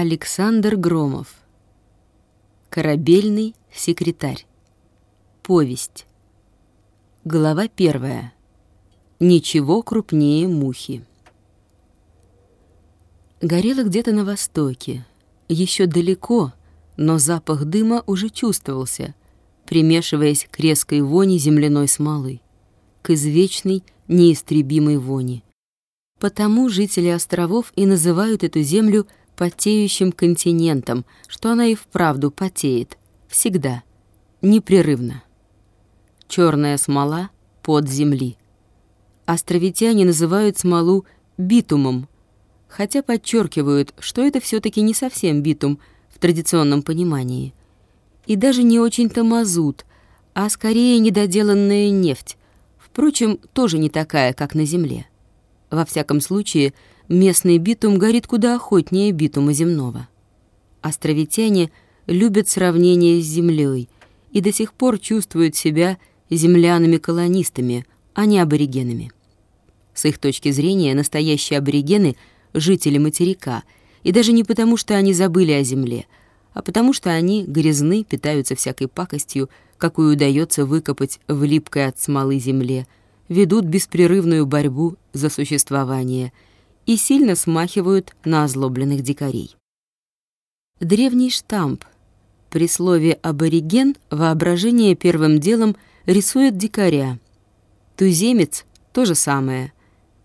Александр Громов. Корабельный секретарь. Повесть. Глава первая. Ничего крупнее мухи. Горело где-то на востоке, еще далеко, но запах дыма уже чувствовался, примешиваясь к резкой вони земляной смолы, к извечной, неистребимой вони. Потому жители островов и называют эту землю потеющим континентом, что она и вправду потеет, всегда, непрерывно. Черная смола под земли. Островитяне называют смолу битумом, хотя подчеркивают, что это все таки не совсем битум в традиционном понимании. И даже не очень-то мазут, а скорее недоделанная нефть, впрочем, тоже не такая, как на Земле. Во всяком случае, местный битум горит куда охотнее битума земного. Островитяне любят сравнение с землей и до сих пор чувствуют себя землянами-колонистами, а не аборигенами. С их точки зрения, настоящие аборигены — жители материка, и даже не потому, что они забыли о земле, а потому что они грязны, питаются всякой пакостью, какую удается выкопать в липкой от смолы земле, ведут беспрерывную борьбу за существование — и сильно смахивают на озлобленных дикарей. Древний штамп. При слове «абориген» воображение первым делом рисует дикаря. Туземец — то же самое.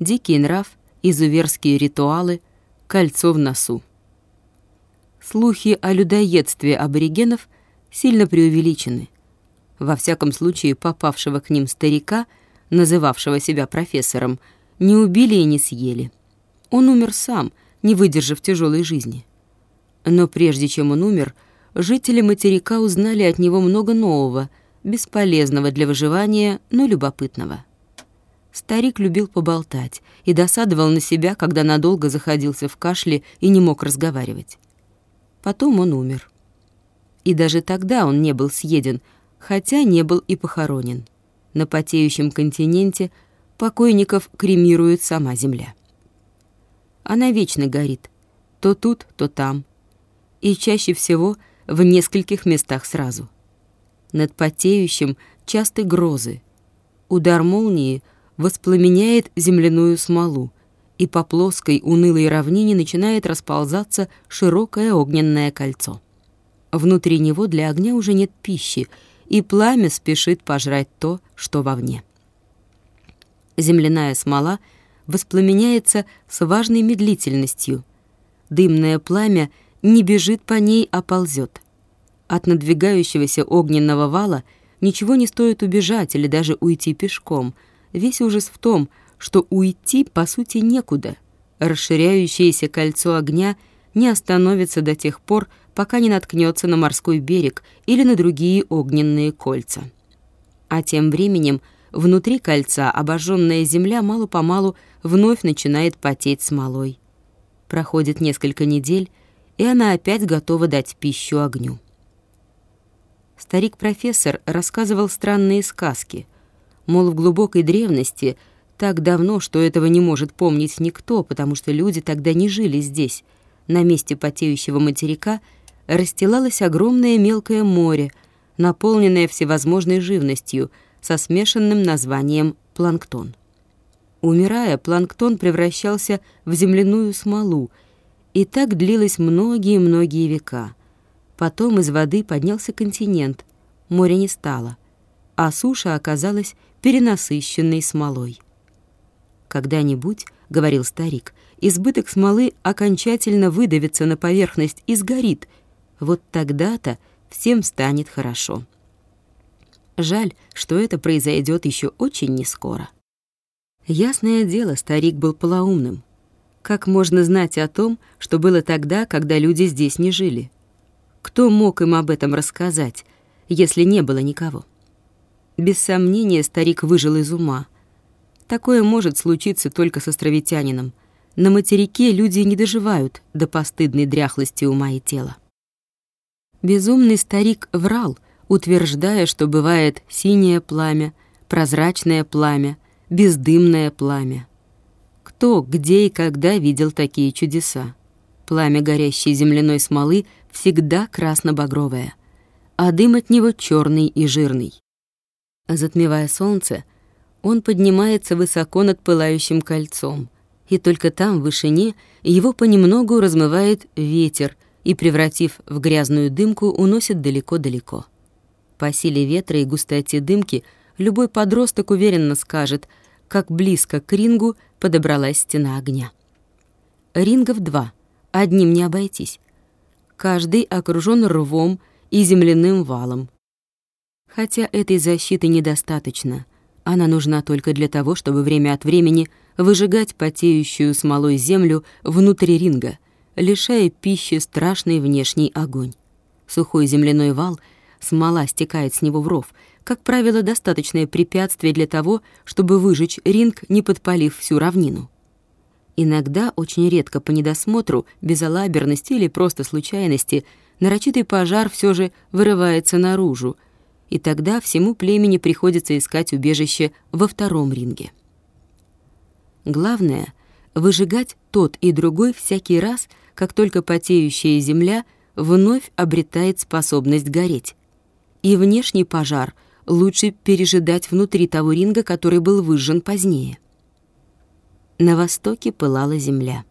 Дикий нрав, изуверские ритуалы, кольцо в носу. Слухи о людоедстве аборигенов сильно преувеличены. Во всяком случае, попавшего к ним старика, называвшего себя профессором, не убили и не съели. Он умер сам, не выдержав тяжелой жизни. Но прежде чем он умер, жители материка узнали от него много нового, бесполезного для выживания, но любопытного. Старик любил поболтать и досадовал на себя, когда надолго заходился в кашле и не мог разговаривать. Потом он умер. И даже тогда он не был съеден, хотя не был и похоронен. На потеющем континенте покойников кремирует сама земля. Она вечно горит. То тут, то там. И чаще всего в нескольких местах сразу. Над потеющим часты грозы. Удар молнии воспламеняет земляную смолу, и по плоской унылой равнине начинает расползаться широкое огненное кольцо. Внутри него для огня уже нет пищи, и пламя спешит пожрать то, что вовне. Земляная смола — воспламеняется с важной медлительностью. Дымное пламя не бежит по ней, а ползет. От надвигающегося огненного вала ничего не стоит убежать или даже уйти пешком. Весь ужас в том, что уйти, по сути, некуда. Расширяющееся кольцо огня не остановится до тех пор, пока не наткнется на морской берег или на другие огненные кольца. А тем временем внутри кольца обожженная земля мало-помалу вновь начинает потеть смолой. Проходит несколько недель, и она опять готова дать пищу огню. Старик-профессор рассказывал странные сказки. Мол, в глубокой древности, так давно, что этого не может помнить никто, потому что люди тогда не жили здесь, на месте потеющего материка расстилалось огромное мелкое море, наполненное всевозможной живностью, со смешанным названием планктон. Умирая, планктон превращался в земляную смолу, и так длилось многие-многие века. Потом из воды поднялся континент, моря не стало, а суша оказалась перенасыщенной смолой. «Когда-нибудь, — говорил старик, — избыток смолы окончательно выдавится на поверхность и сгорит. Вот тогда-то всем станет хорошо. Жаль, что это произойдет еще очень нескоро. Ясное дело, старик был полоумным. Как можно знать о том, что было тогда, когда люди здесь не жили? Кто мог им об этом рассказать, если не было никого? Без сомнения, старик выжил из ума. Такое может случиться только с островитянином. На материке люди не доживают до постыдной дряхлости ума и тела. Безумный старик врал, утверждая, что бывает синее пламя, прозрачное пламя — бездымное пламя. Кто, где и когда видел такие чудеса? Пламя горящей земляной смолы всегда красно-багровое, а дым от него черный и жирный. Затмевая солнце, он поднимается высоко над пылающим кольцом, и только там, в вышине, его понемногу размывает ветер и, превратив в грязную дымку, уносит далеко-далеко. По силе ветра и густоте дымки любой подросток уверенно скажет, как близко к рингу подобралась стена огня. Рингов два, одним не обойтись. Каждый окружен рвом и земляным валом. Хотя этой защиты недостаточно — она нужна только для того, чтобы время от времени выжигать потеющую смолой землю внутри ринга, лишая пищи страшный внешний огонь. Сухой земляной вал, смола стекает с него в ров, как правило, достаточное препятствие для того, чтобы выжечь ринг, не подпалив всю равнину. Иногда, очень редко по недосмотру, безалаберности или просто случайности, нарочитый пожар все же вырывается наружу — и тогда всему племени приходится искать убежище во втором ринге. Главное — выжигать тот и другой всякий раз, как только потеющая земля вновь обретает способность гореть. И внешний пожар лучше пережидать внутри того ринга, который был выжжен позднее. На востоке пылала земля.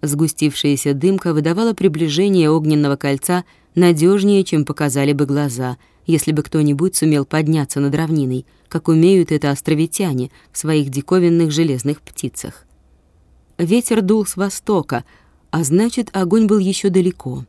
Сгустившаяся дымка выдавала приближение огненного кольца надежнее, чем показали бы глаза — если бы кто-нибудь сумел подняться над равниной, как умеют это островитяне в своих диковинных железных птицах. Ветер дул с востока, а значит, огонь был еще далеко.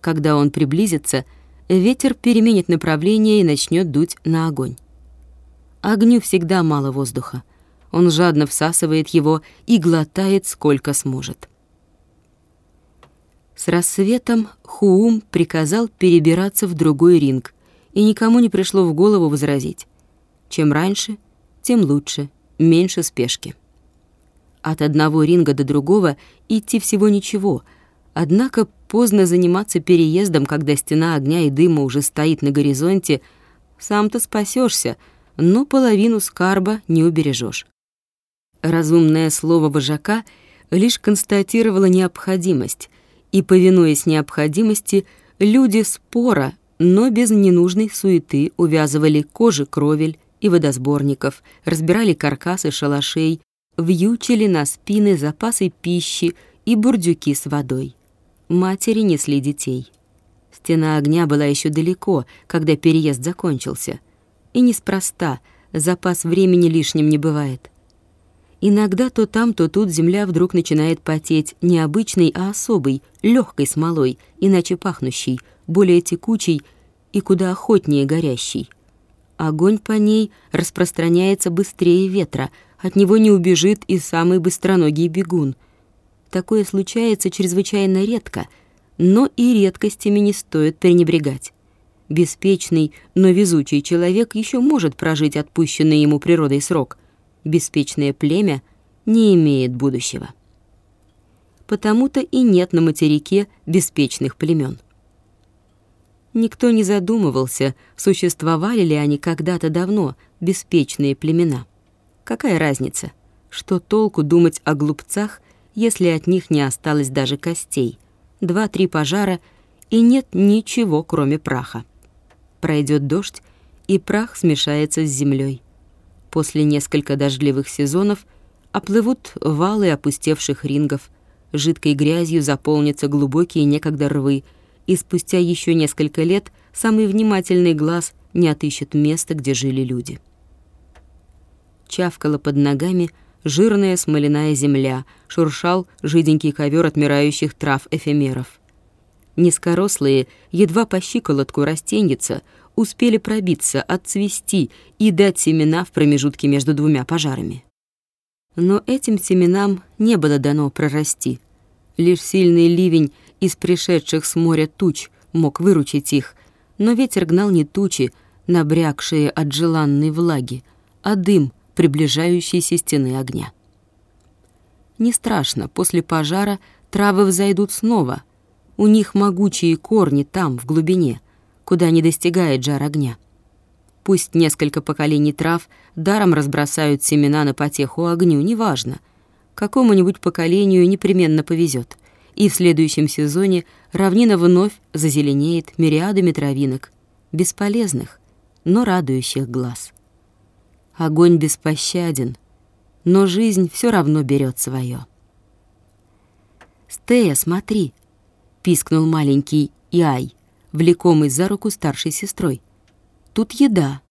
Когда он приблизится, ветер переменит направление и начнет дуть на огонь. Огню всегда мало воздуха. Он жадно всасывает его и глотает сколько сможет. С рассветом Хуум приказал перебираться в другой ринг, и никому не пришло в голову возразить. Чем раньше, тем лучше, меньше спешки. От одного ринга до другого идти всего ничего, однако поздно заниматься переездом, когда стена огня и дыма уже стоит на горизонте, сам-то спасешься, но половину скарба не убережешь. Разумное слово вожака лишь констатировало необходимость, и, повинуясь необходимости, люди спора но без ненужной суеты увязывали кожи кровель и водосборников, разбирали каркасы шалашей, вьючили на спины запасы пищи и бурдюки с водой. Матери несли детей. Стена огня была еще далеко, когда переезд закончился. И неспроста, запас времени лишним не бывает. Иногда то там, то тут земля вдруг начинает потеть не обычной, а особой, легкой смолой, иначе пахнущей, более текучей и куда охотнее горящей. Огонь по ней распространяется быстрее ветра, от него не убежит и самый быстроногий бегун. Такое случается чрезвычайно редко, но и редкостями не стоит пренебрегать. Беспечный, но везучий человек еще может прожить отпущенный ему природой срок. Беспечное племя не имеет будущего. Потому-то и нет на материке беспечных племен. Никто не задумывался, существовали ли они когда-то давно, беспечные племена. Какая разница? Что толку думать о глупцах, если от них не осталось даже костей? Два-три пожара, и нет ничего, кроме праха. Пройдет дождь, и прах смешается с землей. После нескольких дождливых сезонов оплывут валы опустевших рингов, жидкой грязью заполнятся глубокие некогда рвы — и спустя еще несколько лет самый внимательный глаз не отыщет места, где жили люди. Чавкала под ногами жирная смоляная земля, шуршал жиденький ковер отмирающих трав эфемеров. Низкорослые, едва по щиколотку растеньица, успели пробиться, отцвести и дать семена в промежутке между двумя пожарами. Но этим семенам не было дано прорасти. Лишь сильный ливень из пришедших с моря туч мог выручить их, но ветер гнал не тучи, набрякшие от желанной влаги, а дым приближающейся стены огня. Не страшно, после пожара травы взойдут снова. У них могучие корни там, в глубине, куда не достигает жар огня. Пусть несколько поколений трав даром разбросают семена на потеху огню, неважно. Какому-нибудь поколению непременно повезет — и в следующем сезоне равнина вновь зазеленеет мириадами травинок, бесполезных, но радующих глаз. Огонь беспощаден, но жизнь все равно берет свое. «Стея, смотри!» — пискнул маленький Иай, влекомый за руку старшей сестрой. «Тут еда!»